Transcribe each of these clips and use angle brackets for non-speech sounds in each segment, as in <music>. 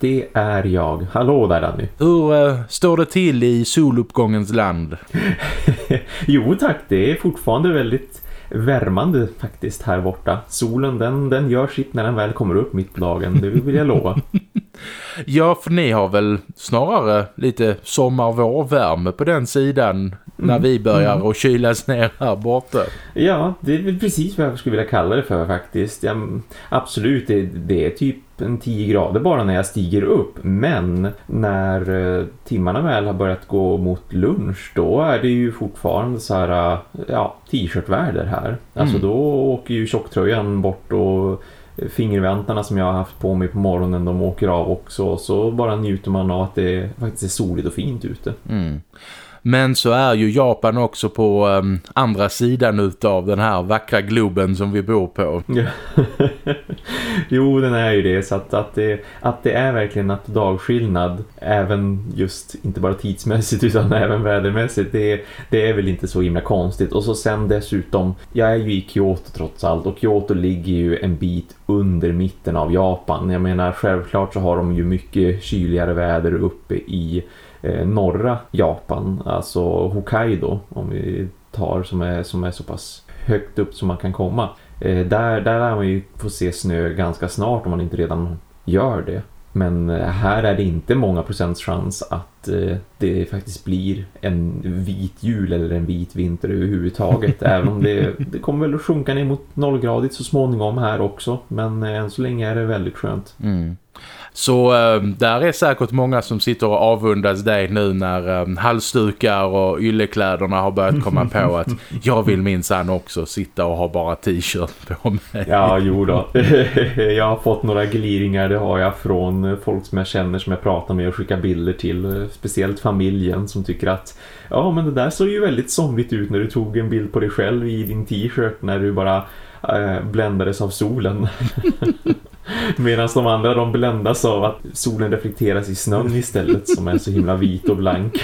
Det är jag. Hallå där Danny. Hur uh, står det till i soluppgångens land? <laughs> jo tack, det är fortfarande väldigt värmande faktiskt här borta. Solen den, den gör sitt när den väl kommer upp mitt på dagen, det vill jag lova. <laughs> ja, för ni har väl snarare lite sommar-vårvärme på den sidan när vi börjar mm. att kylas ner här borta. Ja, det är precis vad jag skulle vilja kalla det för faktiskt. Ja, absolut, det, det är typ en 10 grader bara när jag stiger upp. Men när eh, timmarna väl har börjat gå mot lunch då är det ju fortfarande så här eh, ja, t-shirtväder här. Alltså mm. då åker ju tjocktröjan bort och fingerväntarna som jag har haft på mig på morgonen de åker av också. Så bara njuter man av att det faktiskt är soligt och fint ute. Mm. Men så är ju Japan också på um, andra sidan av den här vackra globen som vi bor på. <laughs> jo, den är ju det. Så att, att, det, att det är verkligen natt- dagskillnad även just, inte bara tidsmässigt utan <laughs> även vädermässigt. Det, det är väl inte så himla konstigt. Och så sen dessutom, jag är ju i Kyoto trots allt och Kyoto ligger ju en bit under mitten av Japan. Jag menar, självklart så har de ju mycket kyligare väder uppe i norra Japan, alltså Hokkaido om vi tar som är, som är så pass högt upp som man kan komma. Eh, där, där lär man ju få se snö ganska snart om man inte redan gör det. Men eh, här är det inte många procents chans att eh, det faktiskt blir en vit jul eller en vit vinter överhuvudtaget. <laughs> även om det, det kommer väl att sjunka ner mot nollgradigt så småningom här också. Men eh, än så länge är det väldigt skönt. Mm. Så äh, där är säkert många som sitter och avundas dig nu när äh, halsdukar och yllekläderna har börjat komma på <laughs> att jag vill minsann också sitta och ha bara t-shirt på mig. Ja, jo då. <laughs> jag har fått några gliringar, det har jag från folk som jag känner som jag pratar med och skickar bilder till. Speciellt familjen som tycker att ja men det där såg ju väldigt somrigt ut när du tog en bild på dig själv i din t-shirt när du bara äh, bländades av solen. <laughs> Medan de andra de bländas av att solen reflekteras i snön istället som är så himla vit och blank.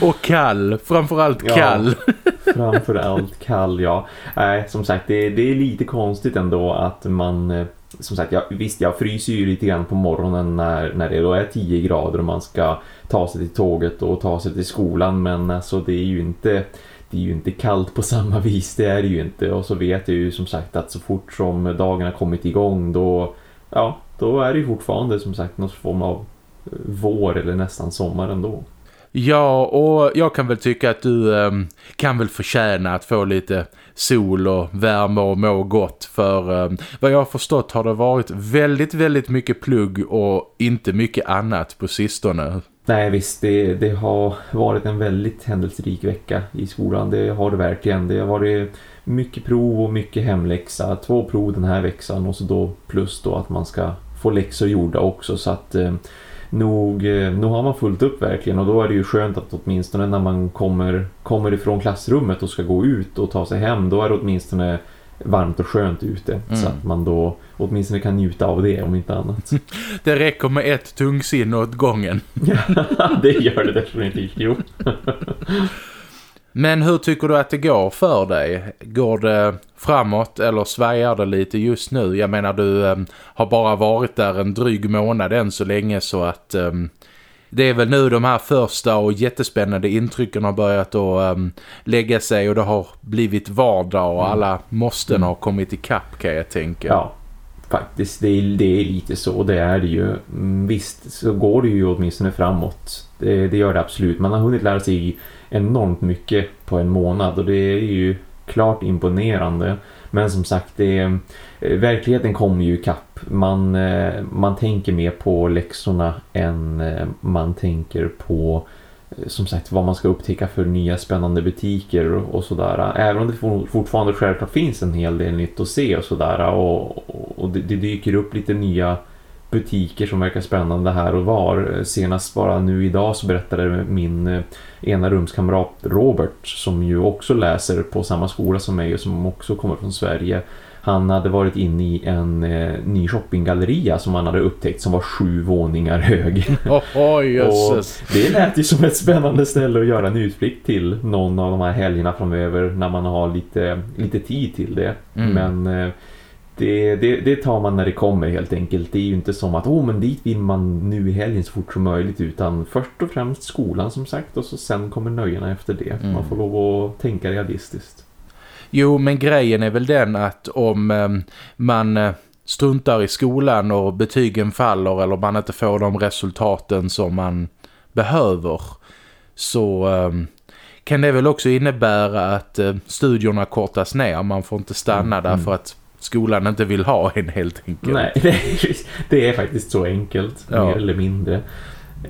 och kall, framförallt kall. Ja, framförallt kall, ja. Nej, som sagt, det, det är lite konstigt ändå att man eh, som sagt, jag, visst jag fryser ju lite grann på morgonen när, när det då är 10 grader och man ska ta sig till tåget och ta sig till skolan men alltså det är ju inte det är ju inte kallt på samma vis, det är det ju inte. Och så vet jag ju som sagt att så fort som dagen har kommit igång då, ja, då är det ju fortfarande som sagt någon form av eh, vår eller nästan sommar ändå. Ja, och jag kan väl tycka att du eh, kan väl förtjäna att få lite sol och värme och må gott. För eh, vad jag har förstått har det varit väldigt, väldigt mycket plugg och inte mycket annat på sistone. Nej visst, det, det har varit en väldigt händelserik vecka i skolan. Det har det verkligen. Det har varit mycket prov och mycket hemläxa. Två prov den här veckan och så då plus då att man ska få läxor gjorda också. Så att eh, nog, eh, nog har man fullt upp verkligen och då är det ju skönt att åtminstone när man kommer, kommer ifrån klassrummet och ska gå ut och ta sig hem då är det åtminstone varmt och skönt ute mm. så att man då åtminstone kan njuta av det om inte annat. <laughs> Det räcker med ett tungsinne åt gången. <laughs> det gör det definitivt, jo. <laughs> Men hur tycker du att det går för dig? Går det framåt eller svajar det lite just nu? Jag menar du um, har bara varit där en dryg månad än så länge så att um, det är väl nu de här första och jättespännande intrycken har börjat att um, lägga sig och det har blivit vardag och mm. alla måsten mm. har kommit i kapp kan jag tänka. Ja, faktiskt. Det är, det är lite så, det är det ju. Mm, visst så går det ju åtminstone framåt. Det, det gör det absolut. Man har hunnit lära sig enormt mycket på en månad och det är ju klart imponerande. Men som sagt, det, eh, verkligheten kommer ju kapp. Man, eh, man tänker mer på läxorna än eh, man tänker på eh, som sagt vad man ska upptäcka för nya spännande butiker och sådär. Även om det fortfarande självklart finns en hel del nytt att se och sådär och, och det, det, dyker upp lite nya butiker som verkar spännande här och var. Senast bara nu idag så berättade min ena rumskamrat Robert som ju också läser på samma skola som mig och som också kommer från Sverige han hade varit inne i en eh, ny shoppinggalleria som han hade upptäckt som var sju våningar hög. <laughs> Oh, oh, Jesus. det lät ju som ett spännande ställe att göra en utblick till någon av de här helgerna framöver när man har lite, lite tid till det. Mm. Men eh, det, det, det, tar man när det kommer helt enkelt. Det är ju inte som att oh, men dit vill man nu i helgen så fort som möjligt utan först och främst skolan som sagt och så sen kommer nöjena efter det. Mm. Man får lov att tänka realistiskt. Jo, men grejen är väl den att om eh, man eh, struntar i skolan och betygen faller eller man inte får de resultaten som man behöver så eh, kan det väl också innebära att eh, studierna kortas ner. Man får inte stanna mm. därför att skolan inte vill ha en helt enkelt. Nej, <laughs> det är, det är faktiskt så enkelt, ja. mer eller mindre.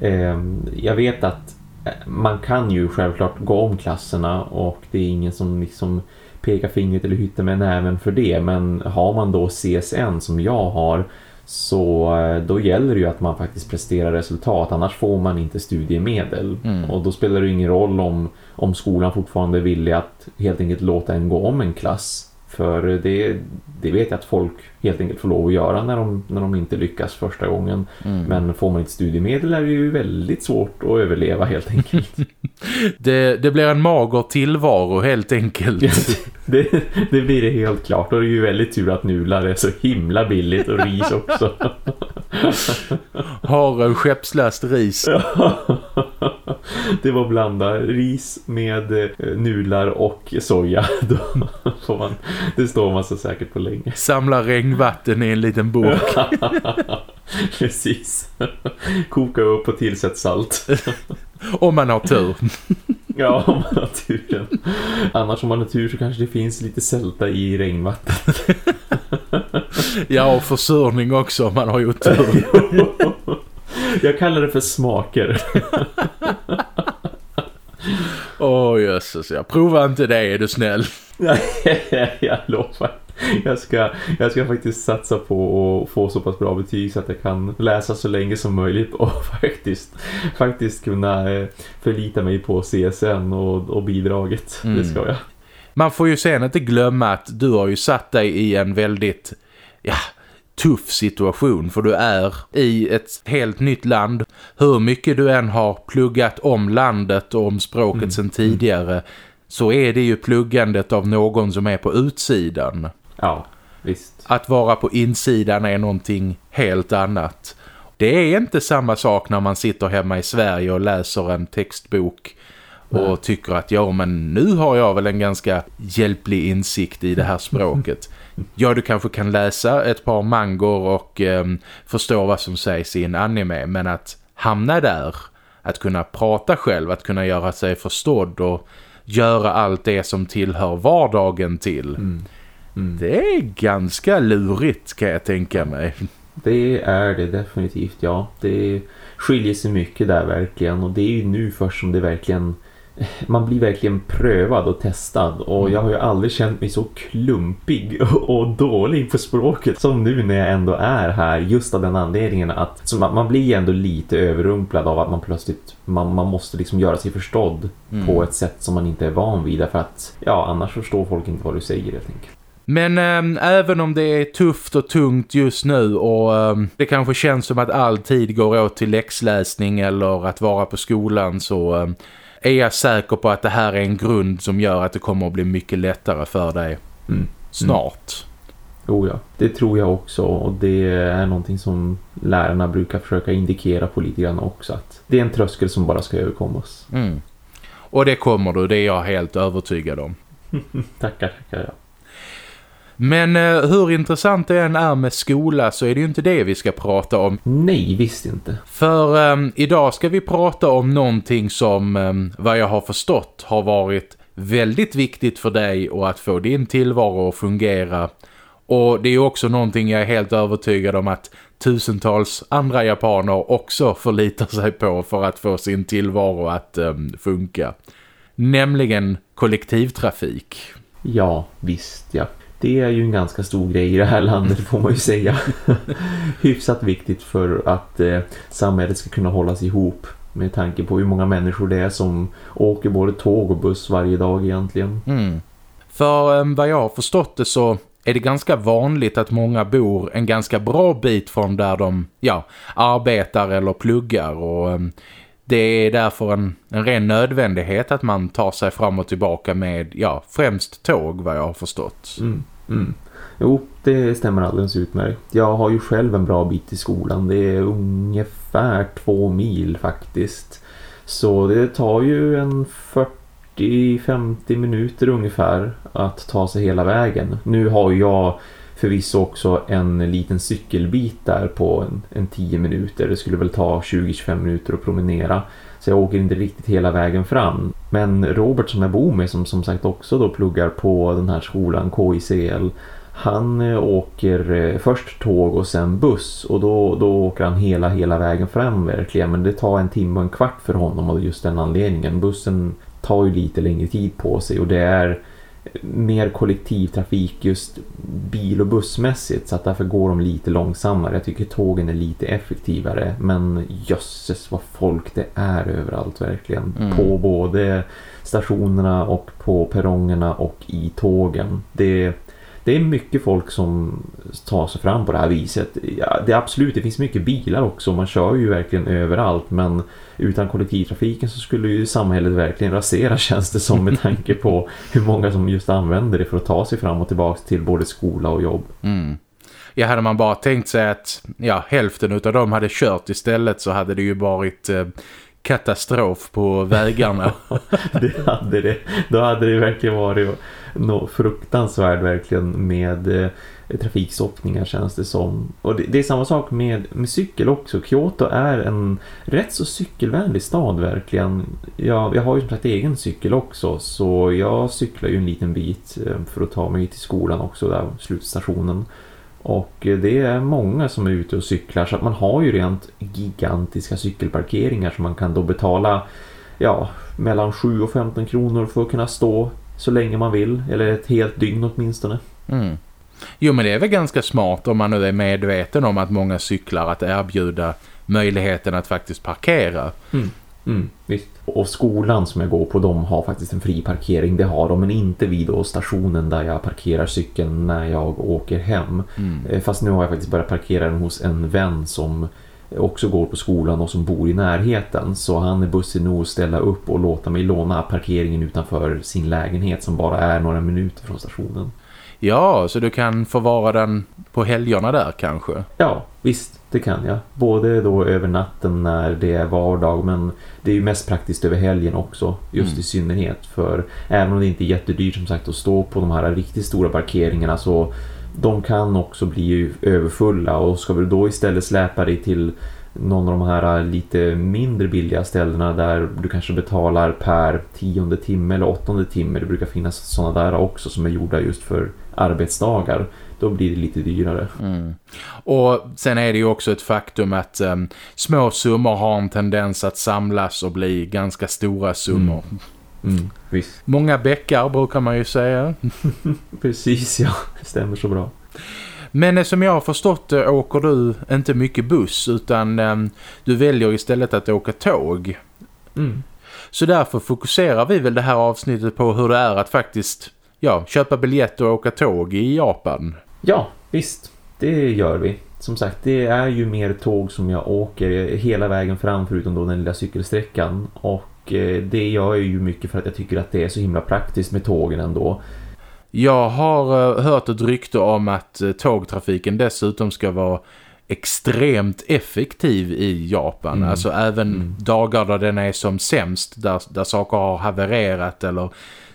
Ehm, jag vet att eh, man kan ju självklart gå om klasserna och det är ingen som liksom peka fingret eller hytta med näven för det. Men har man då CSN som jag har så eh, då gäller det ju att man faktiskt presterar resultat. Annars får man inte studiemedel. Mm. Och då spelar det ingen roll om, om skolan fortfarande är villig att helt enkelt låta en gå om en klass. För det, det vet jag att folk helt enkelt får lov att göra när de, när de inte lyckas första gången. Mm. Men får man inte studiemedel är det ju väldigt svårt att överleva helt enkelt. <laughs> det, det blir en mager tillvaro helt enkelt. det, det blir det helt klart. Och det är ju väldigt tur att nudlar är så himla billigt och ris också. Har en skeppslast ris. Det var blanda ris med eh, nudlar och soja. <laughs> Då får man, det står man så säkert på länge. Samla regnvatten i en liten bok. <laughs> Precis. Koka upp och tillsätt salt. <laughs> om man har tur. ja, om man har turen. Annars om man har tur så kanske det finns lite sälta i regnvatten. ja, och försurning också om man har gjort tur. Jag kallar det för smaker. Åh oh, jösses, jag provar inte det, är du snäll. <laughs> jag lovar. Jag ska, jag ska faktiskt satsa på att få så pass bra betyg så att jag kan läsa så länge som möjligt <laughs> och faktiskt, faktiskt kunna eh, förlita mig på CSN och, och bidraget. Mm. Det ska jag. Man får ju sen inte glömma att du har ju satt dig i en väldigt ja, tuff situation för du är i ett helt nytt land. Hur mycket du än har pluggat om landet och om språket mm. sedan tidigare så är det ju pluggandet av någon som är på utsidan. Ja, visst. Att vara på insidan är någonting helt annat. Det är inte samma sak när man sitter hemma i Sverige och läser en textbok och Nej. tycker att ja men nu har jag väl en ganska hjälplig insikt i det här språket. <laughs> ja du kanske kan läsa ett par mangor och eh, förstå vad som sägs i en anime men att hamna där, att kunna prata själv, att kunna göra sig förstådd och göra allt det som tillhör vardagen till. Mm. Mm. Det är ganska lurigt kan jag tänka mig. Det är det definitivt, ja. Det skiljer sig mycket där verkligen och det är ju nu först som det verkligen man blir verkligen prövad och testad och mm. jag har ju aldrig känt mig så klumpig <laughs> och dålig på språket som nu när jag ändå är här just av den anledningen att så man, man blir ändå lite överrumplad av att man plötsligt man, man måste liksom göra sig förstådd mm. på ett sätt som man inte är van vid därför att ja annars förstår folk inte vad du säger helt enkelt. Men äh, även om det är tufft och tungt just nu och äh, det kanske känns som att all tid går åt till läxläsning eller att vara på skolan så äh, är jag säker på att det här är en grund som gör att det kommer att bli mycket lättare för dig mm. snart. Mm. Oh ja, det tror jag också och det är någonting som lärarna brukar försöka indikera på lite grann också att det är en tröskel som bara ska överkommas. Mm. Och det kommer du, det är jag helt övertygad om. <laughs> tackar, tackar ja. Men eh, hur intressant det än är med skola så är det ju inte det vi ska prata om. Nej, visst inte. För eh, idag ska vi prata om någonting som, eh, vad jag har förstått, har varit väldigt viktigt för dig och att få din tillvaro att fungera. Och det är också någonting jag är helt övertygad om att tusentals andra japaner också förlitar sig på för att få sin tillvaro att um, funka. Nämligen kollektivtrafik. Ja, visst ja det är ju en ganska stor grej i det här landet får man ju säga. <laughs> Hyfsat viktigt för att eh, samhället ska kunna hållas ihop med tanke på hur många människor det är som åker både tåg och buss varje dag egentligen. Mm. För um, vad jag har förstått det så är det ganska vanligt att många bor en ganska bra bit från där de ja, arbetar eller pluggar och um, det är därför en, en ren nödvändighet att man tar sig fram och tillbaka med ja, främst tåg vad jag har förstått. Mm, mm. Jo, det stämmer alldeles utmärkt. Jag har ju själv en bra bit i skolan. Det är ungefär två mil faktiskt. Så det tar ju en 40-50 minuter ungefär att ta sig hela vägen. Nu har jag förvisso också en liten cykelbit där på en, en 10 minuter. Det skulle väl ta 20-25 minuter att promenera. Så jag åker inte riktigt hela vägen fram. Men Robert som jag bor med som som sagt också då pluggar på den här skolan KICL. Han eh, åker eh, först tåg och sen buss och då, då åker han hela hela vägen fram verkligen. Men det tar en timme och en kvart för honom av just den anledningen. Bussen tar ju lite längre tid på sig och det är mer kollektivtrafik just bil- och bussmässigt så att därför går de lite långsammare. Jag tycker tågen är lite effektivare men jösses vad folk det är överallt verkligen. Mm. På både stationerna och på perrongerna och i tågen. Det det är mycket folk som tar sig fram på det här viset. Ja, det är absolut, det finns mycket bilar också. Man kör ju verkligen överallt. Men utan kollektivtrafiken så skulle ju samhället verkligen rasera <laughs> känns det som med tanke på hur många som just använder det för att ta sig fram och tillbaka till både skola och jobb. Mm. Ja, hade man bara tänkt sig att ja, hälften av dem hade kört istället så hade det ju varit eh, katastrof på vägarna. <laughs> det hade det. Då hade det verkligen varit något fruktansvärt verkligen med eh, Eh, trafikstockningar känns det som. Och det, det, är samma sak med, med cykel också. Kyoto är en rätt så cykelvänlig stad verkligen. Jag, jag har ju som sagt egen cykel också så jag cyklar ju en liten bit eh, för att ta mig till skolan också där, slutstationen. Och eh, det är många som är ute och cyklar så att man har ju rent gigantiska cykelparkeringar som man kan då betala ja, mellan 7 och 15 kronor för att kunna stå så länge man vill. Eller ett helt dygn åtminstone. Mm. Jo men det är väl ganska smart om man nu är medveten om att många cyklar att erbjuda möjligheten att faktiskt parkera. Mm. Mm, visst. Och skolan som jag går på, de har faktiskt en fri parkering. Det har de, men inte vid då stationen där jag parkerar cykeln när jag åker hem. Mm. Eh, fast nu har jag faktiskt börjat parkera den hos en vän som också går på skolan och som bor i närheten. Så han är bussig nog att ställa upp och låta mig låna parkeringen utanför sin lägenhet som bara är några minuter från stationen. Ja, så du kan förvara den på helgerna där kanske? Ja, visst, det kan jag. Både då över natten när det är vardag men det är ju mest praktiskt över helgen också, just mm. i synnerhet. För även om det inte är jättedyrt som sagt att stå på de här riktigt stora parkeringarna så de kan också bli överfulla och ska vi då istället släpa dig till någon av de här lite mindre billiga ställena där du kanske betalar per tionde timme eller åttonde timme. Det brukar finnas sådana där också som är gjorda just för arbetsdagar. Då blir det lite dyrare. Mm. Och sen är det ju också ett faktum att um, små summor har en tendens att samlas och bli ganska stora summor. Mm. Mm, Många bäckar brukar man ju säga. <laughs> Precis, ja. Det stämmer så bra. Men eh, som jag har förstått det åker du inte mycket buss utan um, du väljer istället att åka tåg. Mm. Så därför fokuserar vi väl det här avsnittet på hur det är att faktiskt ja, köpa biljetter och åka tåg i Japan. Ja, visst. Det gör vi. Som sagt, det är ju mer tåg som jag åker hela vägen fram förutom då den lilla cykelsträckan. Och eh, det gör jag ju mycket för att jag tycker att det är så himla praktiskt med tågen ändå. Jag har uh, hört ett rykte om att uh, tågtrafiken dessutom ska vara extremt effektiv i Japan. Mm. Alltså även mm. dagar då den är som sämst, där, där saker har havererat eller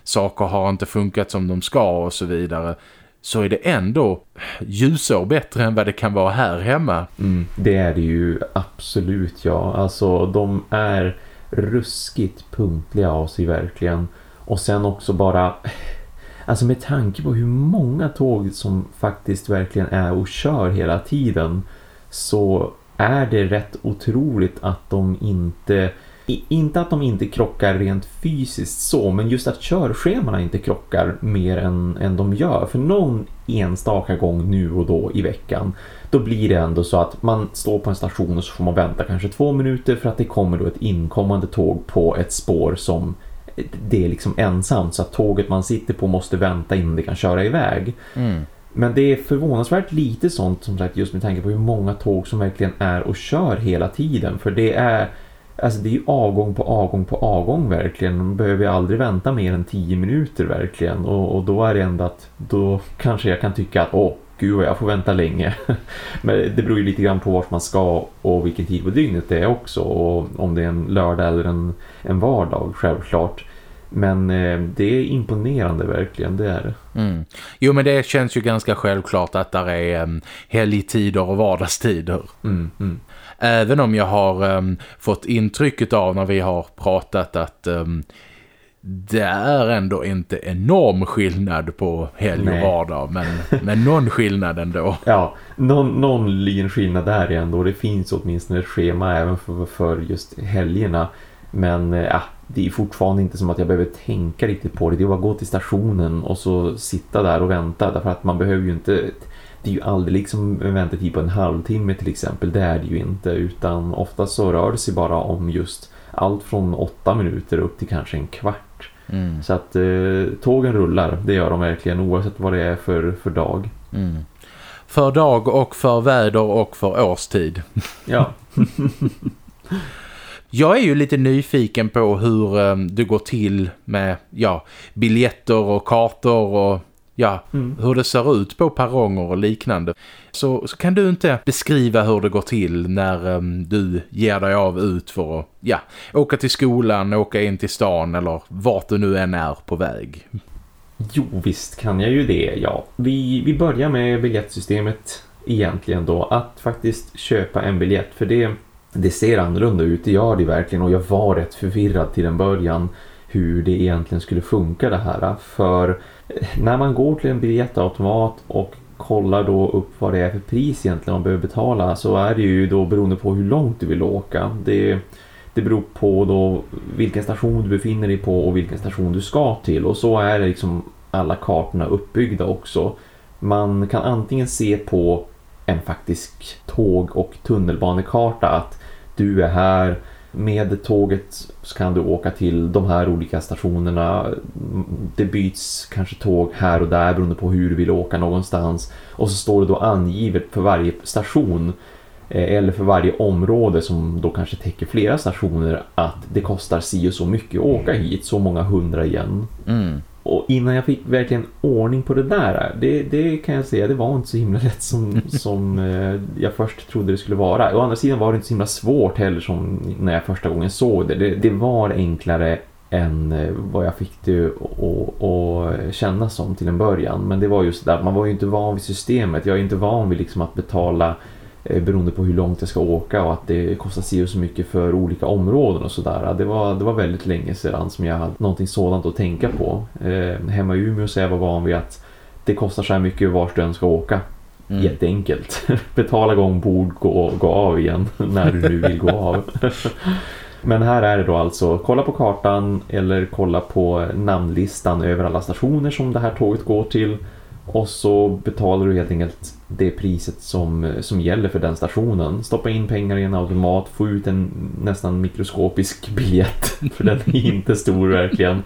saker har inte funkat som de ska och så vidare så är det ändå ljusår bättre än vad det kan vara här hemma. Mm, det är det ju absolut, ja. Alltså de är ruskigt punktliga av sig verkligen. Och sen också bara... Alltså med tanke på hur många tåg som faktiskt verkligen är och kör hela tiden så är det rätt otroligt att de inte inte att de inte krockar rent fysiskt så, men just att körschemarna inte krockar mer än, än de gör. För någon enstaka gång nu och då i veckan, då blir det ändå så att man står på en station och så får man vänta kanske två minuter för att det kommer då ett inkommande tåg på ett spår som det är liksom ensamt så att tåget man sitter på måste vänta innan det kan köra iväg. Mm. Men det är förvånansvärt lite sånt som sagt just med tanke på hur många tåg som verkligen är och kör hela tiden. För det är alltså det är avgång på avgång på avgång verkligen. Man behöver aldrig vänta mer än tio minuter verkligen. Och, och då är det ändå att då kanske jag kan tycka att åh gud vad jag får vänta länge. <laughs> Men det beror ju lite grann på vart man ska och vilken tid på dygnet det är också. Och om det är en lördag eller en, en vardag självklart. Men eh, det är imponerande verkligen, det är det. Mm. Jo men det känns ju ganska självklart att det är um, helgtider och vardagstider. Mm, mm. Även om jag har um, fått intrycket av när vi har pratat att um, det är ändå inte enorm skillnad på helg och Nej. vardag. Men, men någon skillnad ändå. <laughs> Ja, någon, någon liten skillnad där är ändå. Det finns åtminstone ett schema även för, för just helgerna. Men eh, ja, det är fortfarande inte som att jag behöver tänka riktigt på det. Det är bara att gå till stationen och så sitta där och vänta. Därför att man behöver ju inte... Det är ju aldrig liksom en väntetid på en halvtimme till exempel. Det är det ju inte. Utan ofta så rör det sig bara om just allt från åtta minuter upp till kanske en kvart. Mm. Så att eh, tågen rullar, det gör de verkligen oavsett vad det är för, för dag. Mm. För dag och för väder och för årstid. Ja, <laughs> Jag är ju lite nyfiken på hur um, det går till med ja, biljetter och kartor och ja, Mm. hur det ser ut på perronger och liknande. Så, så kan du inte beskriva hur det går till när um, du ger dig av ut för att ja, åka till skolan, åka in till stan eller vart du nu än är på väg. jo visst kan jag ju det, ja. Vi, vi börjar med biljettsystemet egentligen då. Att faktiskt köpa en biljett, för det, det ser annorlunda ut, det gör det verkligen. Och jag var rätt förvirrad till en början hur det egentligen skulle funka det här. För eh, när man går till en biljettautomat och kollar då upp vad det är för pris egentligen man behöver betala så är det ju då beroende på hur långt du vill åka. Det, det beror på då vilken station du befinner dig på och vilken station du ska till och så är det liksom alla kartorna uppbyggda också. Man kan antingen se på en faktisk tåg- och tunnelbanekarta att du är här med tåget så kan du åka till de här olika stationerna. Det byts kanske tåg här och där beroende på hur du vill åka någonstans. Och så står det då angivet för varje station eh, eller för varje område som då kanske täcker flera stationer att det kostar si och så mycket att åka hit, så många hundra igen. Mm. Och innan jag fick verkligen ordning på det där, det, det kan jag säga, det var inte så himla lätt som, <laughs> som eh, jag först trodde det skulle vara. Å andra sidan var det inte så himla svårt heller som när jag första gången såg det. Det, det var enklare än eh, vad jag fick det att- känna som till en början. Men det var just där, man var ju inte van vid systemet. Jag är inte van vid liksom att betala beroende på hur långt jag ska åka och att det kostar och så mycket för olika områden och sådär. Det var, det var väldigt länge sedan som jag hade någonting sådant att tänka på. Eh, hemma i Umeå så är jag var van vid att det kostar så här mycket vart du än ska åka. Mm. Jätteenkelt. <laughs> Betala gång bord, gå, gå av igen <laughs> när du nu vill gå av. <laughs> Men här är det då alltså kolla på kartan eller kolla på namnlistan över alla stationer som det här tåget går till. Och så betalar du helt enkelt det priset som, som gäller för den stationen. Stoppa in pengar i en automat, få ut en nästan mikroskopisk biljett. <laughs> För den är inte stor verkligen.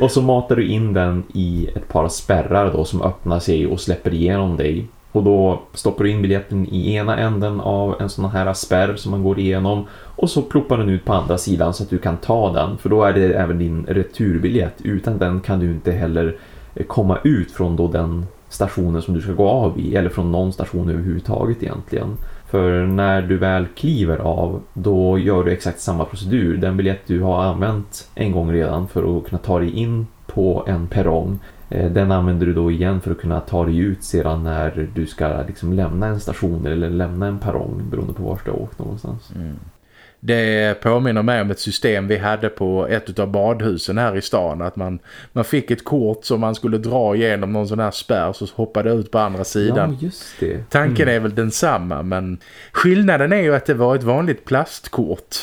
Och så matar du in den i ett par spärrar då som öppnar sig och släpper igenom dig. Och då stoppar du in biljetten i ena änden av en sån här spärr som man går igenom. Och så ploppar den ut på andra sidan så att du kan ta den. För då är det även din returbiljett. Utan den kan du inte heller Eh, komma ut från då den stationen som du ska gå av i. Eller från någon station överhuvudtaget egentligen. För när du väl kliver av då gör du exakt samma procedur. Den biljett du har använt en gång redan för att kunna ta dig in på en perrong. Eh, den använder du då igen för att kunna ta dig ut sedan när du ska liksom lämna en station eller lämna en perrong beroende på var du har åkt någonstans. Mm. Det påminner mig om ett system vi hade på ett av badhusen här i stan. Att man, man fick ett kort som man skulle dra igenom någon sån här spärr så hoppade ut på andra sidan. Ja, just det. Tanken är väl densamma men skillnaden är ju att det var ett vanligt plastkort.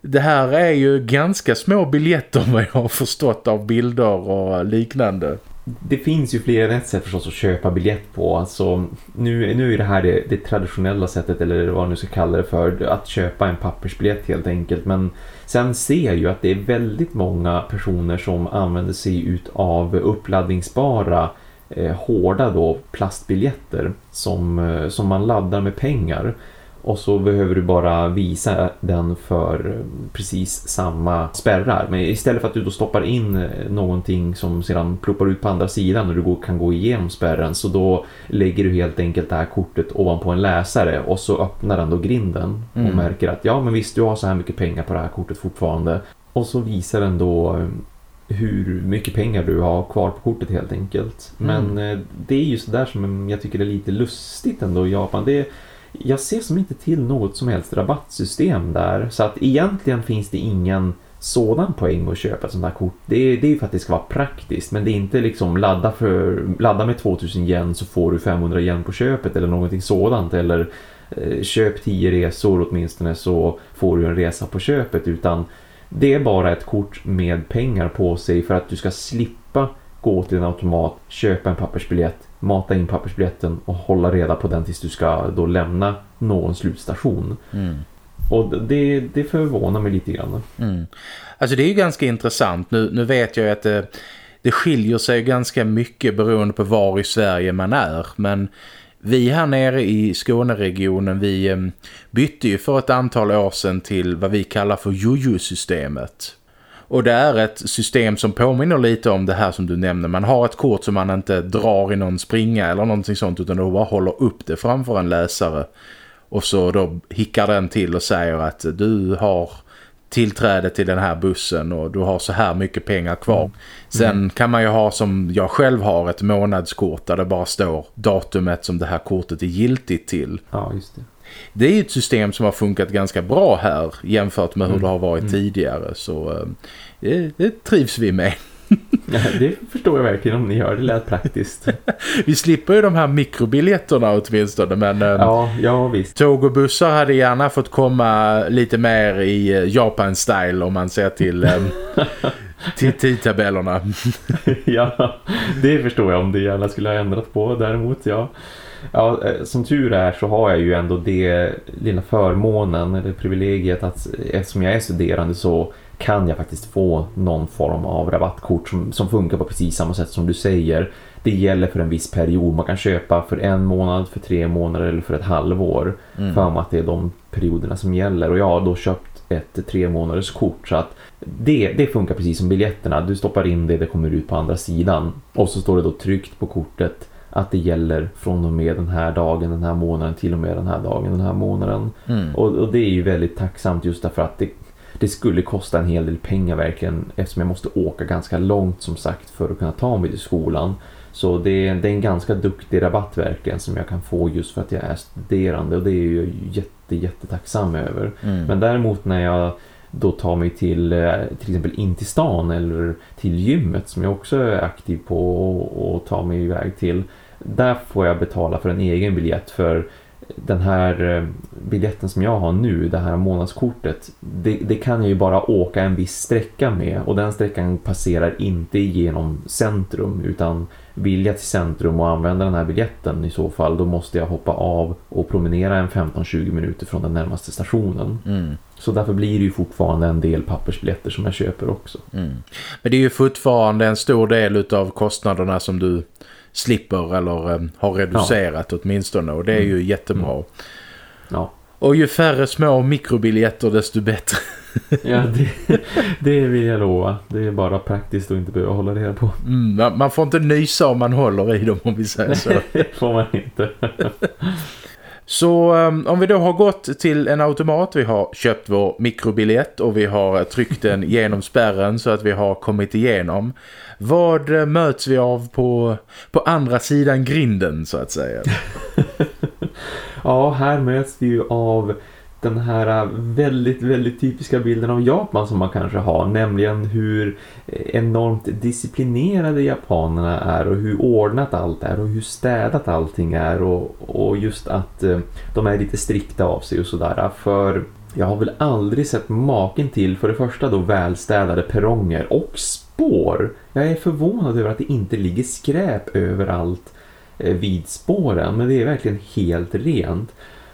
det här är ju ganska små biljetter vad jag har förstått av bilder och liknande. Det finns ju fler än ett sätt förstås att köpa biljett på. Alltså, nu, nu är det här det, det traditionella sättet, eller vad man nu ska kalla det för, att köpa en pappersbiljett helt enkelt. Men sen ser jag ju att det är väldigt många personer som använder sig ut av uppladdningsbara eh, hårda då plastbiljetter som, eh, som man laddar med pengar. Och så behöver du bara visa den för precis samma spärrar. Men istället för att du då stoppar in någonting som sedan ploppar ut på andra sidan och du kan gå igenom spärren så då lägger du helt enkelt det här kortet ovanpå en läsare och så öppnar den då grinden och mm. märker att ja men visst du har så här mycket pengar på det här kortet fortfarande. Och så visar den då hur mycket pengar du har kvar på kortet helt enkelt. Men mm. Eh, det är ju sådär som jag tycker är lite lustigt ändå i Japan. Det är, jag ser som inte till något som helst rabattsystem där. Så att egentligen finns det ingen sådan poäng att köpa ett sånt här kort. Det är, det är för att det ska vara praktiskt. Men det är inte liksom ladda, för, ladda med 2000 yen så får du 500 yen på köpet eller någonting sådant. Eller eh, köp 10 resor åtminstone så får du en resa på köpet. Utan det är bara ett kort med pengar på sig för att du ska slippa gå till en automat, köpa en pappersbiljett, mata in pappersbiljetten och hålla reda på den tills du ska då lämna någon slutstation. Mm. Och det, det förvånar mig lite grann. Mm. Alltså det är ju ganska intressant. Nu, nu vet jag att det, det skiljer sig ganska mycket beroende på var i Sverige man är. Men vi här nere i Skåneregionen, vi eh, bytte ju för ett antal år sedan till vad vi kallar för Jojo-systemet. Och det är ett system som påminner lite om det här som du nämnde. Man har ett kort som man inte drar i någon springa eller någonting sånt utan då bara håller upp det framför en läsare. Och så då hickar den till och säger att du har tillträde till den här bussen och du har så här mycket pengar kvar. Mm. Sen mm. kan man ju ha som jag själv har ett månadskort där det bara står datumet som det här kortet är giltigt till. Ja, just det. Det är ett system som har funkat ganska bra här jämfört med hur mm. det har varit mm. tidigare så eh, det, det trivs vi med. Ja, det förstår jag verkligen om ni gör. Det lät praktiskt. <laughs> Vi slipper ju de här mikrobiljetterna åtminstone. Men ehm, ja, ja, visst. tåg och bussar hade gärna fått komma lite mer i eh, Japan-style om man ser till, <laughs> till tidtabellerna. ja, det förstår jag om det gärna skulle ha ändrat på. Däremot, ja. Ja, eh, som tur är så har jag ju ändå det lilla förmånen eller privilegiet att eftersom jag är studerande så kan jag faktiskt få någon form av rabattkort som, som funkar på precis samma sätt som du säger. Det gäller för en viss period. Man kan köpa för en månad, för tre månader eller för ett halvår. Mm. För att det är de perioderna som gäller. Och jag har då köpt ett tre månaders kort så att det, det funkar precis som biljetterna. Du stoppar in det, det kommer ut på andra sidan. Och så står det då tryckt på kortet att det gäller från och med den här dagen, den här månaden till och med den här dagen, den här månaden. Mm. Och, och, det är ju väldigt tacksamt just därför att det, det skulle kosta en hel del pengar verkligen eftersom jag måste åka ganska långt som sagt för att kunna ta mig till skolan. Så det är, det är en ganska duktig rabatt verkligen som jag kan få just för att jag är studerande och det är jag jätte, jättetacksam över. Mm. Men däremot när jag då tar mig till eh, till exempel in till stan eller till gymmet som jag också är aktiv på och, och tar mig iväg till. Där får jag betala för en egen biljett för den här eh, biljetten som jag har nu, det här månadskortet, det, det, kan jag ju bara åka en viss sträcka med och den sträckan passerar inte genom centrum utan vill jag till centrum och använda den här biljetten i så fall då måste jag hoppa av och promenera en 15-20 minuter från den närmaste stationen. Mm. Så därför blir det ju fortfarande en del pappersbiljetter som jag köper också. Mm. Men det är ju fortfarande en stor del av kostnaderna som du slipper eller um, har reducerat ja. åtminstone och det är ju mm. jättebra. Mm. Ja. Och ju färre små mikrobiljetter desto bättre. <laughs> ja, det, det vill jag lova. Det är bara praktiskt att inte behöva hålla reda på. Mm, man får inte nysa om man håller i dem om vi säger så. <laughs> det får man inte. Så um, om vi då har gått till en automat, vi har köpt vår mikrobiljett och vi har tryckt den <laughs> genom spärren så att vi har kommit igenom. Vad uh, möts vi av på, på andra sidan grinden så att säga? <laughs> ja, här möts vi ju av den här äh, väldigt, väldigt typiska bilden av Japan som man kanske har. Nämligen hur eh, enormt disciplinerade japanerna är och hur ordnat allt är och hur städat allting är och, och just att eh, de är lite strikta av sig och sådär. För jag har väl aldrig sett maken till för det första då välstädade perronger och spår. Jag är förvånad över att det inte ligger skräp överallt eh, vid spåren men det är verkligen helt rent.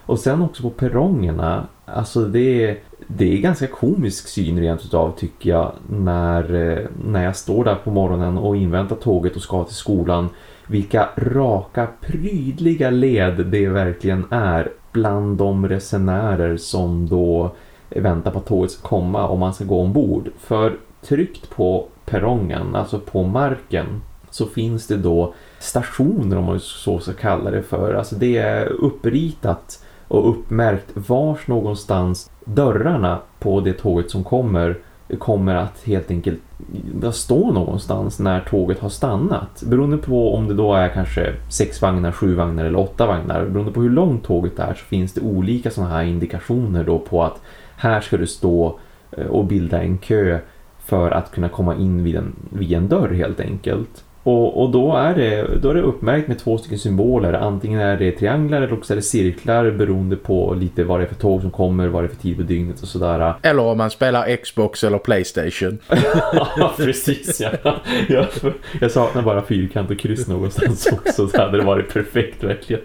Och sen också på perrongerna, alltså det är, det är ganska komisk syn rent utav tycker jag när, eh, när jag står där på morgonen och inväntar tåget och ska till skolan. Vilka raka, prydliga led det verkligen är bland de resenärer som då väntar på att tåget ska komma om man ska gå ombord. För tryckt på perrongen, alltså på marken, så finns det då stationer om man så ska kalla det för. Alltså det är uppritat och uppmärkt vars någonstans dörrarna på det tåget som kommer kommer att helt enkelt stå någonstans när tåget har stannat. Beroende på om det då är kanske sex vagnar, sju vagnar eller åtta vagnar. Beroende på hur långt tåget är så finns det olika sådana här indikationer då på att här ska du stå eh, och bilda en kö för att kunna komma in vid en, vid en dörr helt enkelt. Och, och, då, är det, då är det uppmärkt med två stycken symboler. Antingen är det trianglar eller också är det cirklar beroende på lite vad det är för tåg som kommer, vad det är för tid på dygnet och sådär. <laughs> Eller om man spelar Xbox eller Playstation. <laughs> ja, precis. Ja. Jag, jag saknar bara fyrkant och kryss någonstans också. Så hade det varit perfekt verkligen.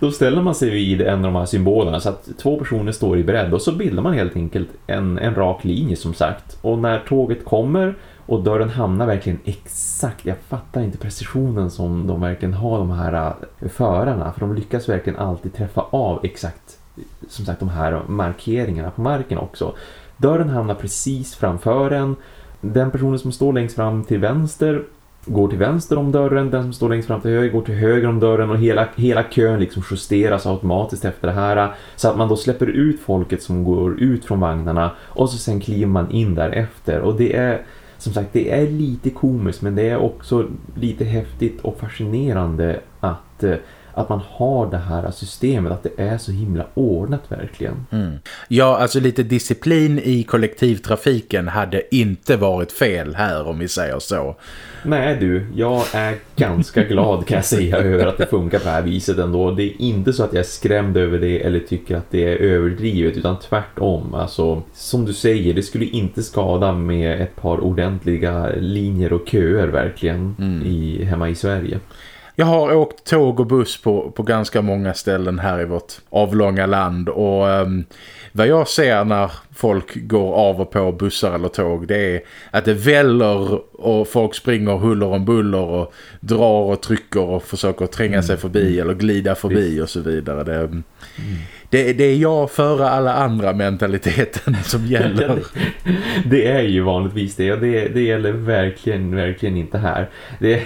Då ställer man sig vid en av de här symbolerna så att två personer står i bredd och så bildar man helt enkelt en, en rak linje som sagt. Och när tåget kommer och dörren hamnar verkligen exakt, jag fattar inte precisionen som de verkligen har de här eh, förarna. För de lyckas verkligen alltid träffa av exakt, som sagt, de här markeringarna på marken också. Dörren hamnar precis framför en. Den personen som står längst fram till vänster går till vänster om dörren, den som står längst fram till höger går till höger om dörren och hela, hela kön liksom justeras automatiskt efter det här så att man då släpper ut folket som går ut från vagnarna och så sen kliver man in därefter och det är som sagt, det är lite komiskt men det är också lite häftigt och fascinerande att eh, att man har det här systemet, att det är så himla ordnat verkligen. Mm. Ja, alltså lite disciplin i kollektivtrafiken hade inte varit fel här om vi säger så. Nej du, jag är ganska glad kan jag säga <laughs> över att det funkar på det här viset ändå. Det är inte så att jag är skrämd över det eller tycker att det är överdrivet utan tvärtom. Alltså, som du säger, det skulle inte skada med ett par ordentliga linjer och köer verkligen mm. i, hemma i Sverige. Jag har åkt tåg och buss på, på ganska många ställen här i vårt avlånga land och um, vad jag ser när folk går av och på bussar eller tåg det är att det väller och folk springer huller om buller och drar och trycker och försöker tränga mm. sig förbi eller glida förbi och så vidare. Det, mm det, det är jag före alla andra mentaliteten som gäller. <laughs> det är ju vanligtvis det och det, det gäller verkligen, verkligen inte här. Det,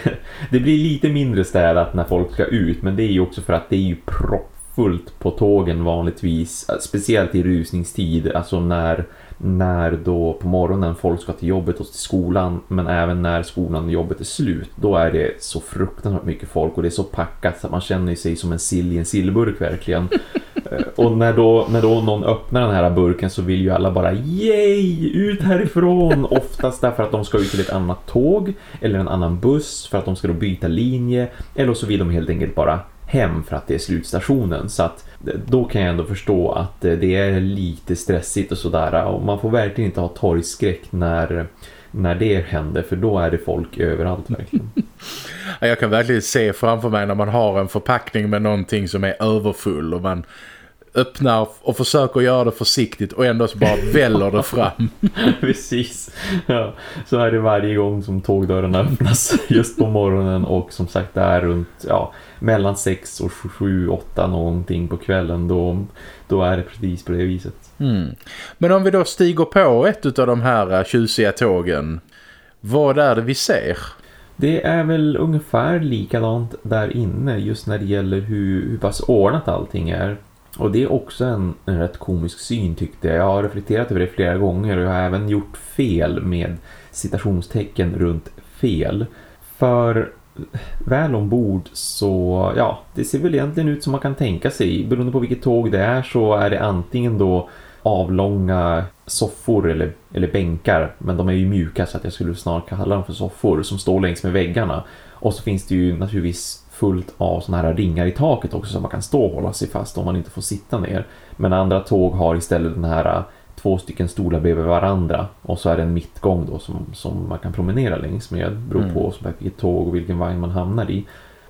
det blir lite mindre städat när folk ska ut men det är ju också för att det är ju proppfullt på tågen vanligtvis, speciellt i rusningstid, alltså när, när då på morgonen folk ska till jobbet och till skolan, men även när skolan och jobbet är slut, då är det så fruktansvärt mycket folk och det är så packat att man känner sig som en sill i en sillburk verkligen. <laughs> Eh, och när då, när då någon öppnar den här burken så vill ju alla bara Yay! Ut härifrån! <laughs> Oftast därför att de ska ut till ett annat tåg eller en annan buss för att de ska då byta linje eller så vill de helt enkelt bara hem för att det är slutstationen så att då kan jag ändå förstå att det är lite stressigt och sådär och man får verkligen inte ha torgskräck när, när det händer för då är det folk överallt verkligen. <laughs> Jag kan verkligen se framför mig när man har en förpackning med någonting som är överfull och man öppnar och försöker göra det försiktigt och ändå så bara väller det fram. <laughs> Precis. Ja, så är det varje gång som tågdörrarna öppnas <laughs> just på morgonen och som sagt det är runt ja, mellan 6 och 7, 8 någonting på kvällen då, då är det precis på det viset. Mm. Men om vi då stiger på ett av de här äh, tjusiga tågen, vad är det vi ser? Det är väl ungefär likadant där inne just när det gäller hur, hur pass ordnat allting är. Och det är också en, en rätt komisk syn tyckte jag. Jag har reflekterat över det flera gånger och jag har även gjort fel med citationstecken runt fel. För väl ombord så ja, det ser väl egentligen ut som man kan tänka sig. Beroende på vilket tåg det är så är det antingen då avlånga soffor eller, eller bänkar. Men de är ju mjuka så att jag skulle snarare kalla dem för soffor som står längs med väggarna. Och så finns det ju naturligtvis fullt av såna här ringar i taket också så man kan stå och hålla sig fast om man inte får sitta ner. Men andra tåg har istället den här två stycken stolar bredvid varandra och så är det en mittgång då som, som man kan promenera längs med. Det beror på mm. vilket tåg och vilken vagn man hamnar i.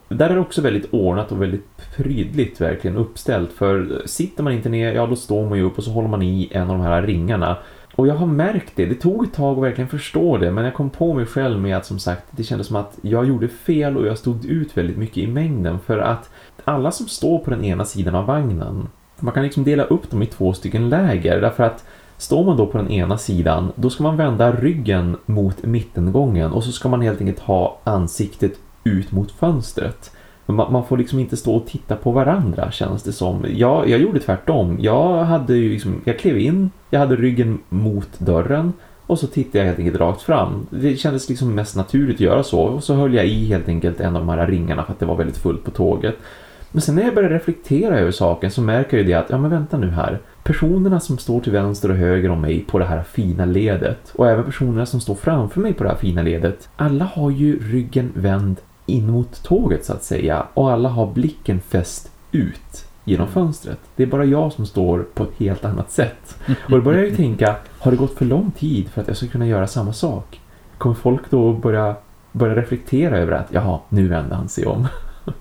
Där är det också väldigt ordnat och väldigt prydligt verkligen uppställt för sitter man inte ner, ja då står man ju upp och så håller man i en av de här ringarna. Och jag har märkt det, det tog ett tag att verkligen förstå det men jag kom på mig själv med att som sagt det kändes som att jag gjorde fel och jag stod ut väldigt mycket i mängden. För att alla som står på den ena sidan av vagnen man kan liksom dela upp dem i två stycken läger. Därför att Står man då på den ena sidan, då ska man vända ryggen mot mittengången och så ska man helt enkelt ha ansiktet ut mot fönstret. Man, man får liksom inte stå och titta på varandra känns det som. Jag, jag gjorde tvärtom. Jag hade ju liksom, jag klev in, jag hade ryggen mot dörren och så tittade jag helt enkelt rakt fram. Det kändes liksom mest naturligt att göra så. Och så höll jag i helt enkelt en av de här ringarna för att det var väldigt fullt på tåget. Men sen när jag började reflektera över saken så märker jag ju det att, ja men vänta nu här. Personerna som står till vänster och höger om mig på det här fina ledet och även personerna som står framför mig på det här fina ledet. Alla har ju ryggen vänd in mot tåget så att säga och alla har blicken fäst ut genom fönstret. Det är bara jag som står på ett helt annat sätt. Och då börjar jag ju tänka, har det gått för lång tid för att jag ska kunna göra samma sak? Kommer folk då börja, börja reflektera över att, jaha, nu vänder han sig om. <laughs>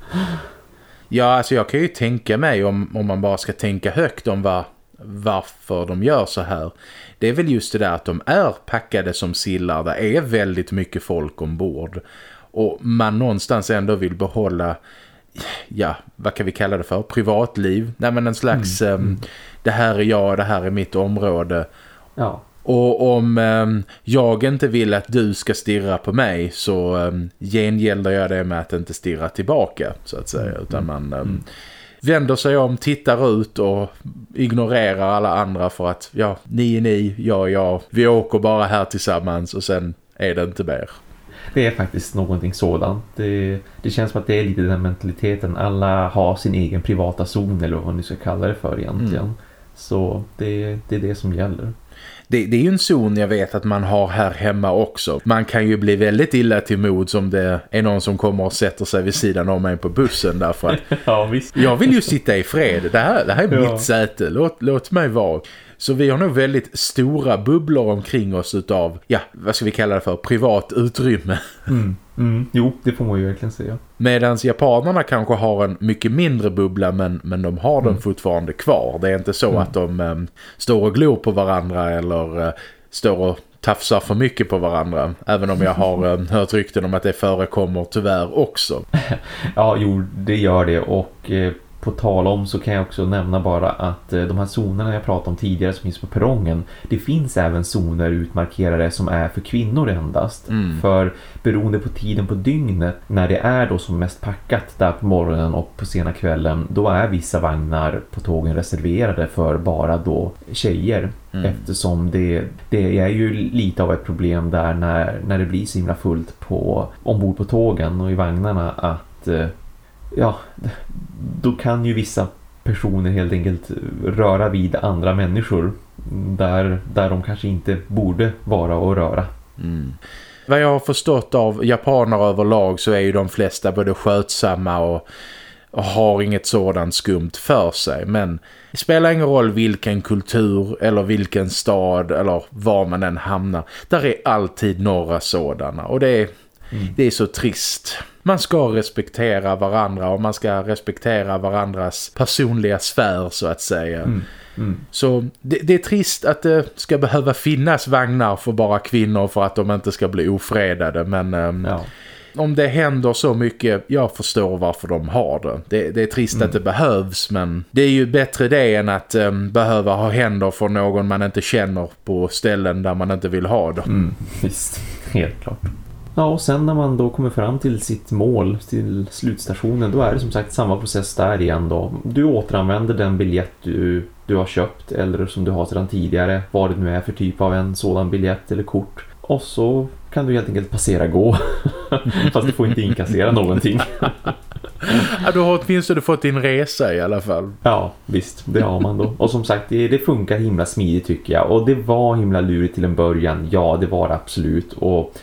Ja, alltså jag kan ju tänka mig om, om man bara ska tänka högt om vad, varför de gör så här. Det är väl just det där att de är packade som sillar. Det är väldigt mycket folk ombord. Och man någonstans ändå vill behålla, ja, vad kan vi kalla det för? Privatliv. Nej men en slags, mm. um, det här är jag, det här är mitt område. Ja. Och om um, jag inte vill att du ska stirra på mig så um, gengäldar jag det med att inte stirra tillbaka så att säga. Mm. Utan man um, vänder sig om, tittar ut och ignorerar alla andra för att ja, ni är ni, jag är jag. Vi åker bara här tillsammans och sen är det inte mer. Det är faktiskt någonting sådant. Det, det känns som att det är lite den mentaliteten. Alla har sin egen privata zon eller vad nu ska kalla det för egentligen. Mm. Så det, det är det som gäller det, det, är ju en zon jag vet att man har här hemma också. Man kan ju bli väldigt illa till mod om det är någon som kommer och sätter sig vid sidan av mig på bussen därför att <laughs> ja, visst. jag vill ju sitta i fred. Det här, det här är ja. mitt säte. Låt, låt mig vara. Så vi har nog väldigt stora bubblor omkring oss utav, ja, vad ska vi kalla det för, privat utrymme. Mm, mm, jo, det får man ju verkligen säga. Medan japanerna kanske har en mycket mindre bubbla men, men de har mm. den fortfarande kvar. Det är inte så mm. att de um, står och glor på varandra eller uh, står och tafsar för mycket på varandra. Även om jag har um, hört rykten om att det förekommer tyvärr också. <laughs> ja, jo, det gör det och eh, på tal om så kan jag också nämna bara att eh, de här zonerna jag pratade om tidigare som finns på perrongen det finns även zoner utmarkerade som är för kvinnor endast. Mm. För beroende på tiden på dygnet när det är då som mest packat där på morgonen och på sena kvällen då är vissa vagnar på tågen reserverade för bara då tjejer. Mm. Eftersom det, det är ju lite av ett problem där när, när det blir så himla fullt på, ombord på tågen och i vagnarna att eh, ja, då kan ju vissa personer helt enkelt röra vid andra människor där, där de kanske inte borde vara och röra. Mm. Vad jag har förstått av japaner överlag så är ju de flesta både skötsamma och, och har inget sådant skumt för sig. Men det spelar ingen roll vilken kultur eller vilken stad eller var man än hamnar. Där är alltid några sådana och det är, mm. det är så trist man ska respektera varandra och man ska respektera varandras personliga sfär så att säga. Mm. Mm. Så det, det, är trist att det ska behöva finnas vagnar för bara kvinnor för att de inte ska bli ofredade. Men um, ja. om det händer så mycket, jag förstår varför de har det. Det, det är trist mm. att det behövs men det är ju bättre det än att um, behöva ha händer för någon man inte känner på ställen där man inte vill ha dem. Mm. Visst, helt klart. Ja, och sen när man då kommer fram till sitt mål, till slutstationen, då är det som sagt samma process där igen då. Du återanvänder den biljett du, du har köpt eller som du har sedan tidigare, vad det nu är för typ av en sådan biljett eller kort. Och så kan du helt enkelt passera gå. <laughs> Fast du får inte inkassera någonting. ja, du har åtminstone fått din resa i alla fall. Ja, visst. Det har man då. Och som sagt, det, det funkar himla smidigt tycker jag. Och det var himla lurigt till en början. Ja, det var det absolut. Och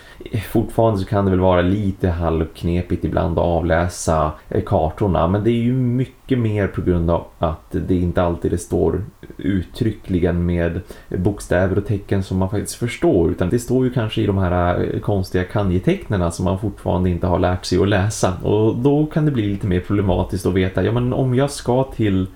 fortfarande så kan det väl vara lite halvknepigt ibland att avläsa eh, kartorna men det är ju mycket mer på grund av att det inte alltid det står uttryckligen med bokstäver och tecken som man faktiskt förstår utan det står ju kanske i de här eh, konstiga kanjetecknena som man fortfarande inte har lärt sig att läsa. Och då kan det bli lite mer problematiskt att veta ja men om jag ska till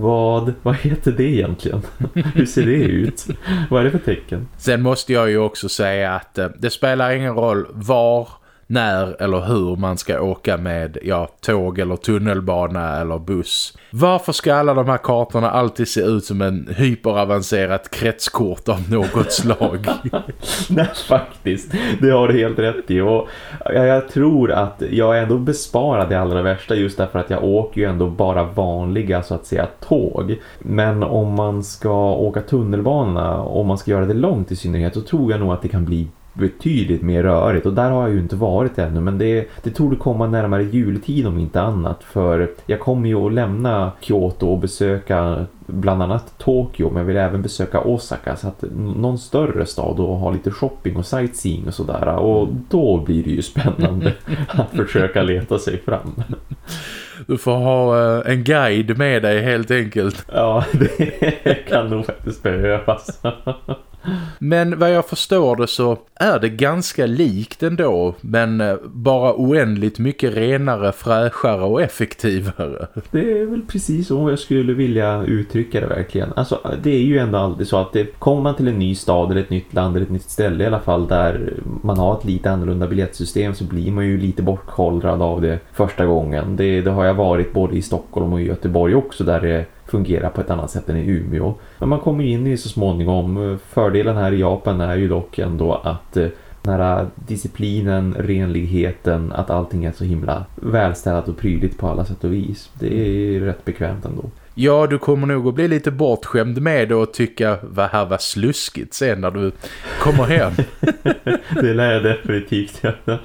vad, vad heter det egentligen? <laughs> Hur ser det ut? Vad är det för tecken? Sen måste jag ju också säga att eh, det spelar ingen roll var när eller hur man ska åka med ja, tåg eller tunnelbana eller buss. Varför ska alla de här kartorna alltid se ut som en hyperavancerat kretskort av något slag? <laughs> Nej, faktiskt. Det har du helt rätt i. Och jag, tror att jag ändå besparar det allra värsta just därför att jag åker ju ändå bara vanliga så att säga tåg. Men om man ska åka tunnelbana, om man ska göra det långt i synnerhet, så tror jag nog att det kan bli betydligt mer rörigt och där har jag ju inte varit ännu men det, det tog komma närmare jultid om inte annat för jag kommer ju att lämna Kyoto och besöka bland annat Tokyo men jag vill även besöka Osaka så att någon större stad och ha lite shopping och sightseeing och sådär och då blir det ju spännande <laughs> att försöka leta sig fram. Du får ha eh, en guide med dig helt enkelt. Ja, <laughs> det kan nog faktiskt behövas. <laughs> Men vad jag förstår det så är det ganska likt ändå men eh, bara oändligt mycket renare, fräschare och effektivare. <laughs> Det är väl precis så jag skulle vilja uttrycka det verkligen. Alltså det är ju ändå alltid så att det, kommer man till en ny stad eller ett nytt land eller ett nytt ställe i alla fall där man har ett lite annorlunda biljettsystem så blir man ju lite bortkollrad av det första gången. Det, det har jag varit både i Stockholm och i Göteborg också där det fungerar på ett annat sätt än i Umeå. Men man kommer in i så småningom. Fördelen här i Japan är ju dock ändå att eh, den här disciplinen, renligheten, att allting är så himla välställt och prydligt på alla sätt och vis. Det är rätt bekvämt ändå. Ja, du kommer nog att bli lite bortskämd med det och tycka vad här var sluskigt sen när du kommer hem. <laughs> det lär jag definitivt göra.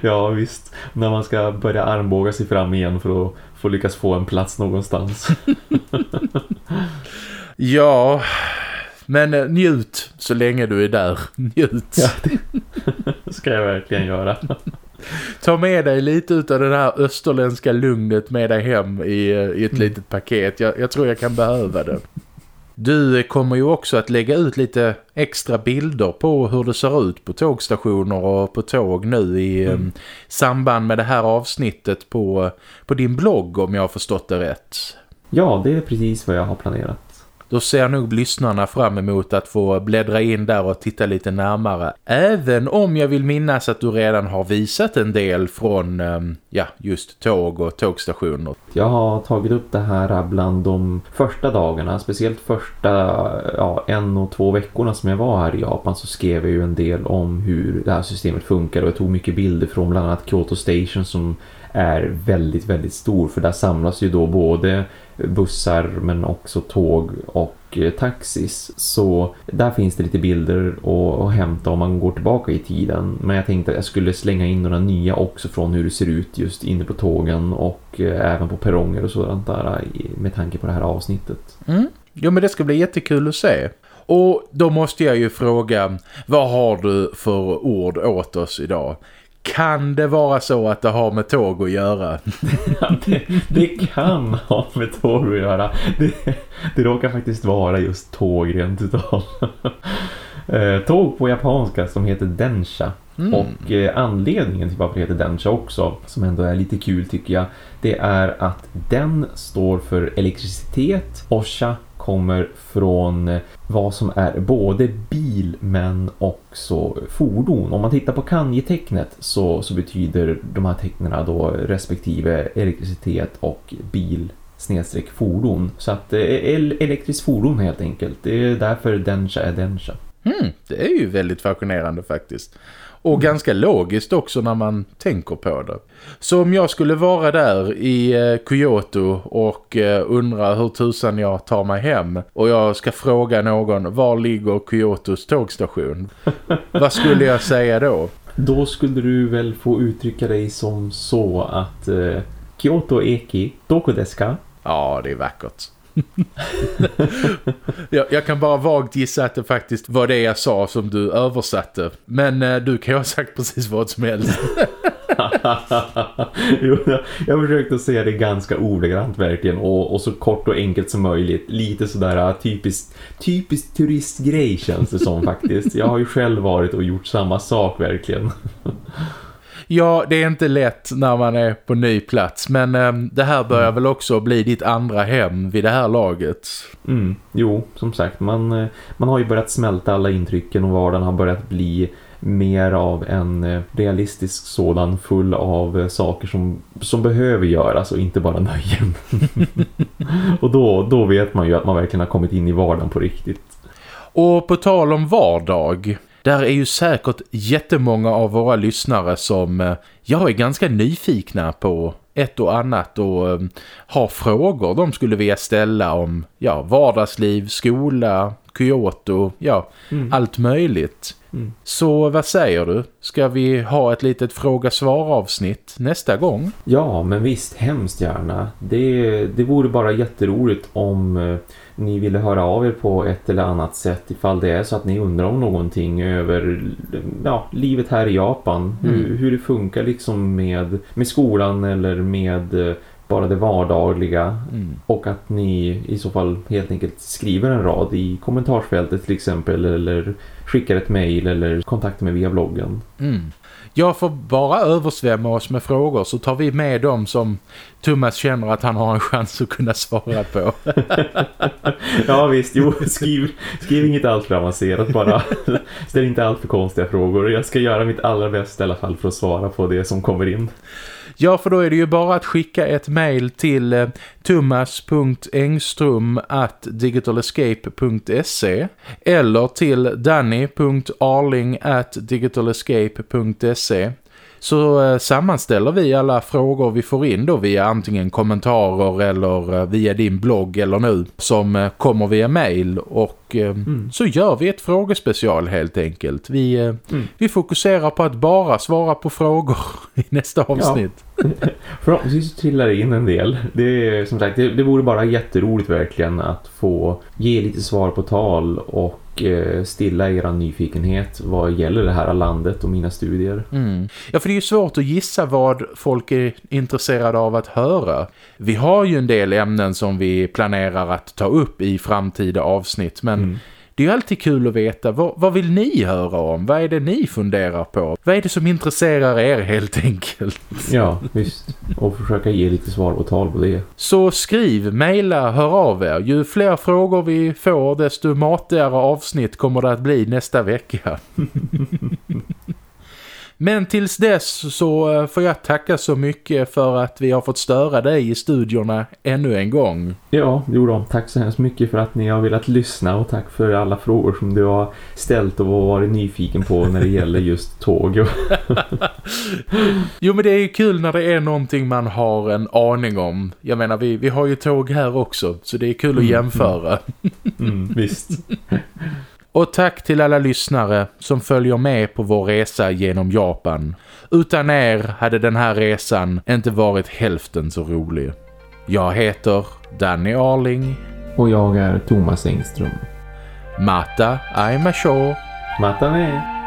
Ja, visst. När man ska börja armbåga sig fram igen för att få lyckas få en plats någonstans. <laughs> ja, men eh, njut så länge du är där. Njut. Ja, det ska jag verkligen göra. Ta med dig lite av det här österländska lugnet med dig hem i, eh, i ett mm. litet paket. Jag, jag tror jag kan behöva det. Du kommer ju också att lägga ut lite extra bilder på hur det ser ut på tågstationer och på tåg nu i mm. um, samband med det här avsnittet på, på din blogg om jag har förstått det rätt. Ja, det är precis vad jag har planerat. Då ser nog lyssnarna fram emot att få bläddra in där och titta lite närmare. Även om jag vill minnas att du redan har visat en del från ehm, ja, just tåg och tågstationer. Jag har tagit upp det här bland de första dagarna, speciellt första ja, en och två veckorna som jag var här i Japan så skrev jag ju en del om hur det här systemet funkar och jag tog mycket bilder från bland annat Kyoto Station som är väldigt, väldigt stor för där samlas ju då både bussar men också tåg och eh, taxis. Så där finns det lite bilder att hämta om man går tillbaka i tiden. Men jag tänkte att jag skulle slänga in några nya också från hur det ser ut just inne på tågen och eh, även på perronger och sådant där eh, med tanke på det här avsnittet. Mm. Jo men det ska bli jättekul att se. Och då måste jag ju fråga, vad har du för ord åt oss idag? Kan det vara så att det har med tåg att göra? <laughs> ja, det, det, kan ha med tåg att göra. Det, det råkar faktiskt vara just tåg rent utav. <laughs> Eh, tåg på japanska som heter Densha. Mm. Och eh, anledningen till varför det heter Densha också, som ändå är lite kul tycker jag, det är att den står för elektricitet, Osha kommer från eh, vad som är både bil men också fordon. Om man tittar på kanjetecknet så, så betyder de här tecknen då respektive elektricitet och bil snedstreck fordon. Så att eh, el elektriskt fordon helt enkelt. Det är därför Densha är Densha. Mm, det är ju väldigt fascinerande faktiskt. Och ganska logiskt också när man tänker på det. Så om jag skulle vara där i eh, Kyoto och eh, undra hur tusan jag tar mig hem och jag ska fråga någon var ligger Kyotos tågstation? <laughs> vad skulle jag säga då? Då skulle du väl få uttrycka dig som så att eh, Kyoto Eki, Doko deska? Ja, det är vackert <laughs> jag, jag, kan bara vagt gissa att det faktiskt var det jag sa som du översatte. Men eh, du kan ju ha sagt precis vad som helst. <laughs> jo, jag, jag försökte säga det ganska ordagrant verkligen och, och så kort och enkelt som möjligt. Lite sådär eh, typiskt, typiskt turistgrej känns det som faktiskt. Jag har ju själv varit och gjort samma sak verkligen. <laughs> Ja, det är inte lätt när man är på ny plats. Men eh, det här börjar mm. väl också bli ditt andra hem vid det här laget. Mm, jo, som sagt. Man, eh, man har ju börjat smälta alla intrycken och vardagen har börjat bli mer av en eh, realistisk sådan full av eh, saker som, som behöver göras och inte bara nöjen. <laughs> och då, då vet man ju att man verkligen har kommit in i vardagen på riktigt. Och på tal om vardag, där är ju säkert jättemånga av våra lyssnare som eh, jag är ganska nyfikna på ett och annat och um, har frågor de skulle vilja ställa om ja, vardagsliv, skola, Kyoto, ja, mm. allt möjligt. Mm. Så vad säger du? Ska vi ha ett litet fråga-svar-avsnitt nästa gång? Ja, men visst, hemskt gärna. Det, det vore bara jätteroligt om eh, ni ville höra av er på ett eller annat sätt ifall det är så att ni undrar om någonting över ja, livet här i Japan. Mm. Hur, hur det funkar liksom med, med skolan eller med eh, bara det vardagliga mm. och att ni i så fall helt enkelt skriver en rad i kommentarsfältet till exempel eller skickar ett mejl eller kontaktar mig via bloggen. Mm. Jag får bara översvämma oss med frågor så tar vi med dem som Thomas känner att han har en chans att kunna svara på. <laughs> ja visst, jo, skriv, skriv inget allt för avancerat bara. <laughs> Ställ inte allt för konstiga frågor. Jag ska göra mitt allra bästa i alla fall för att svara på det som kommer in. Ja, för då är det ju bara att skicka ett mail till eh, at digitalescape.se eller till danny.arling at digitalescape.se så eh, sammanställer vi alla frågor vi får in då via antingen kommentarer eller eh, via din blogg eller nu som eh, kommer via mail och mm. så gör vi ett frågespecial helt enkelt. Vi, mm. vi fokuserar på att bara svara på frågor <laughs> i nästa avsnitt. Ja. <laughs> Förhoppningsvis trillar det in en del. Det, är, som sagt, det, det vore bara jätteroligt verkligen att få ge lite svar på tal och Eh, stilla era nyfikenhet vad gäller det här landet och mina studier. Mm. Ja, för det är ju svårt att gissa vad folk är intresserade av att höra. Vi har ju en del ämnen som vi planerar att ta upp i framtida avsnitt, men mm det är ju alltid kul att veta vad, vad vill ni höra om? Vad är det ni funderar på? Vad är det som intresserar er helt enkelt? Ja, visst. Och försöka ge lite svar och tal på det. Så skriv, mejla, hör av er. Ju fler frågor vi får desto matigare avsnitt kommer det att bli nästa vecka. <laughs> Men tills dess så eh, får jag tacka så mycket för att vi har fått störa dig i studiorna ännu en gång. Ja, jo då. Tack så hemskt mycket för att ni har velat lyssna och tack för alla frågor som du har ställt och varit nyfiken på när det gäller just tåg. <laughs> jo, men det är ju kul när det är någonting man har en aning om. Jag menar, vi, vi har ju tåg här också så det är kul att mm, jämföra. Mm, mm, visst. <laughs> Och tack till alla lyssnare som följer med på vår resa genom Japan. Utan er hade den här resan inte varit hälften så rolig. Jag heter Danny Arling. Och jag är Thomas Engström. Mata Aimasho. Mata ne.